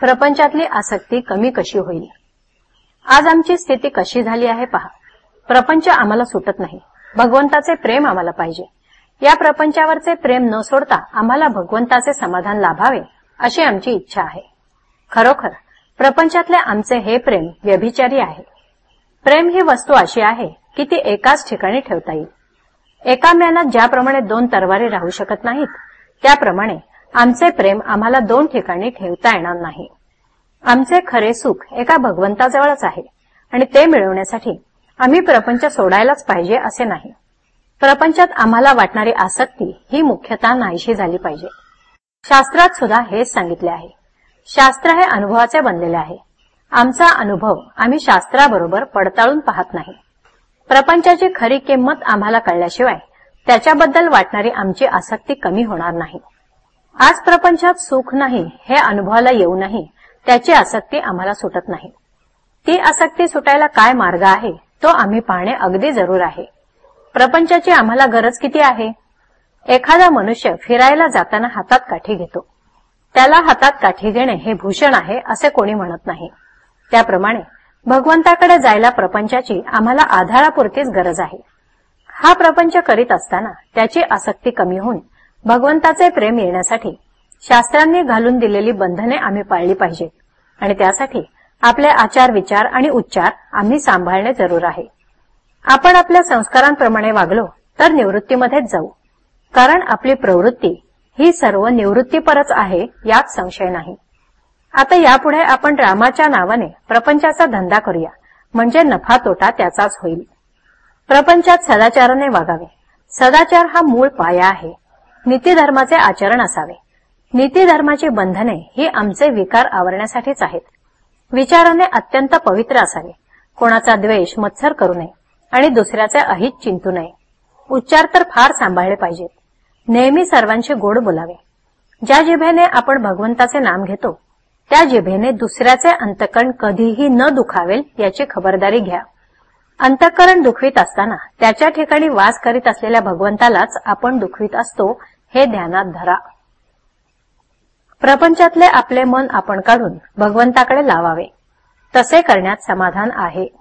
प्रपंचातली आसक्ती कमी कशी होईल? आज आमची स्थिती कशी झाली आहे पहा. प्रपंच आम्हाला सुटत नाही. भगवंताचे प्रेम आम्हाला पाहिजे. या प्रपंचावरचे प्रेम न सोडता आम्हाला भगवंताचे समाधान लाभावे अशी आमची इच्छा आहे. खरोखर प्रपंचातले आमचे हे प्रेम व्यभिचारी आहे. प्रेम ही वस्तू अशी आहे की ती एकाच ठिकाणी ठेवता येईल. एका म्यानात ज्याप्रमाणे दोन तरवारी राहू शकत नाहीत त्याप्रमाणे आमचे प्रेम आम्हाला दोन ठिकाणी ठेवता येणार नाही. आमचे खरे सुख एका भगवंताजवळच आहे आणि ते मिळवण्यासाठी आम्ही प्रपंच सोडायलाच पाहिजे असे नाही. प्रपंचात आम्हाला वाटणारी आसक्ती ही मुख्यतः नाहीशी झाली पाहिजे. शास्त्रात सुद्धा हेच सांगितले आहे. शास्त्र हे अनुभवाचे बनलेले आहे. आमचा अनुभव आम्ही शास्त्राबरोबर पडताळून पाहत नाही. प्रपंचाची खरी किंमत आम्हाला कळल्याशिवाय त्याच्याबद्दल वाटणारी आमची आसक्ती कमी होणार नाही. आज प्रपंचात सुख नाही हे अनुभवाला येऊनही त्याची आसक्ती आम्हाला सुटत नाही. ती आसक्ती सुटायला काय मार्ग आहे तो आम्ही पाहणे अगदी जरूर आहे. प्रपंचाची आम्हाला गरज किती आहे? एखादा मनुष्य फिरायला जाताना हातात काठी घेतो. त्याला हातात काठी घेणे हे भूषण आहे असे कोणी म्हणत नाही. त्याप्रमाणे भगवंताकडे जायला प्रपंचाची आम्हाला आधारापुरतीच गरज आहे. हा प्रपंच करीत असताना त्याची आसक्ती कमी होऊन भगवंताचे प्रेम येण्यासाठी शास्त्रांनी घालून दिलेली बंधने आम्ही पाळली पाहिजेत आणि त्यासाठी आपले आचार विचार आणि उच्चार आम्ही सांभाळणे जरूर आहे. आपण आपल्या संस्कारांप्रमाणे वागलो तर निवृत्तीमध्येच जाऊ. कारण आपली प्रवृत्ती ही सर्व निवृत्तीपरच आहे यात संशय नाही. आता यापुढे आपण रामाच्या नावाने प्रपंचाचा धंदा करूया. म्हणजे नफा तोटा त्याचाच होईल. प्रपंचात सदाचाराने वागावे. सदाचार हा मूळ पाया आहे. नीतीधर्माचे आचरण असावे. नीतीधर्माची बंधने ही आमचे विकार आवरण्यासाठीच आहेत. विचाराने अत्यंत पवित्र असावे. कोणाचा द्वेष मत्सर करू नये आणि दुसऱ्याचे अहित चिंतू नये. उच्चार तर फार सांभाळले पाहिजेत. नेहमी सर्वांशी गोड बोलावे. ज्या जिभेने आपण भगवंताचे नाम घेतो त्या जिभेने दुसऱ्याचे अंतकरण कधीही न दुखावेल याची खबरदारी घ्या. अंतकरण दुखवीत असताना त्याच्या ठिकाणी वास करीत असलेल्या भगवंतालाच आपण दुखवीत असतो हे ध्यानात धरा. प्रपंचातले आपले मन आपण काढून भगवंताकडे लावावे. तसे करण्यात समाधान आहे.